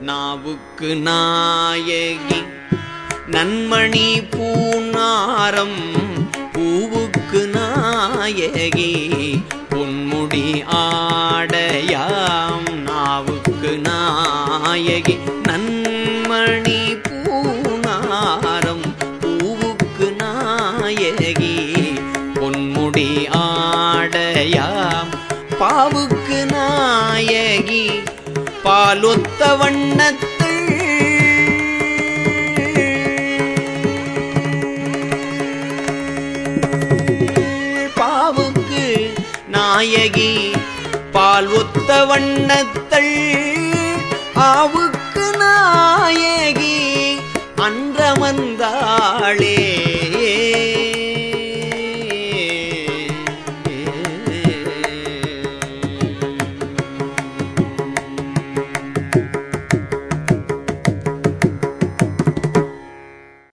நாவுக்கு நாயகி நன்மணி பூநாரம் பூவுக்கு நாயகி பொன்முடி ஆடையாம் நாவுக்கு நாயகி நன்மணி பூநாரம் பூவுக்கு நாயகி பொன்முடி ஆடையாம் பாவுக்கு நாயகி பாலொத்த வண்ணத்தில். பாவுக்கு நாயகி பால் ஒத்த வண்ணத்தள் ஆவுக்கு நாயகி அன்றமந்தாளே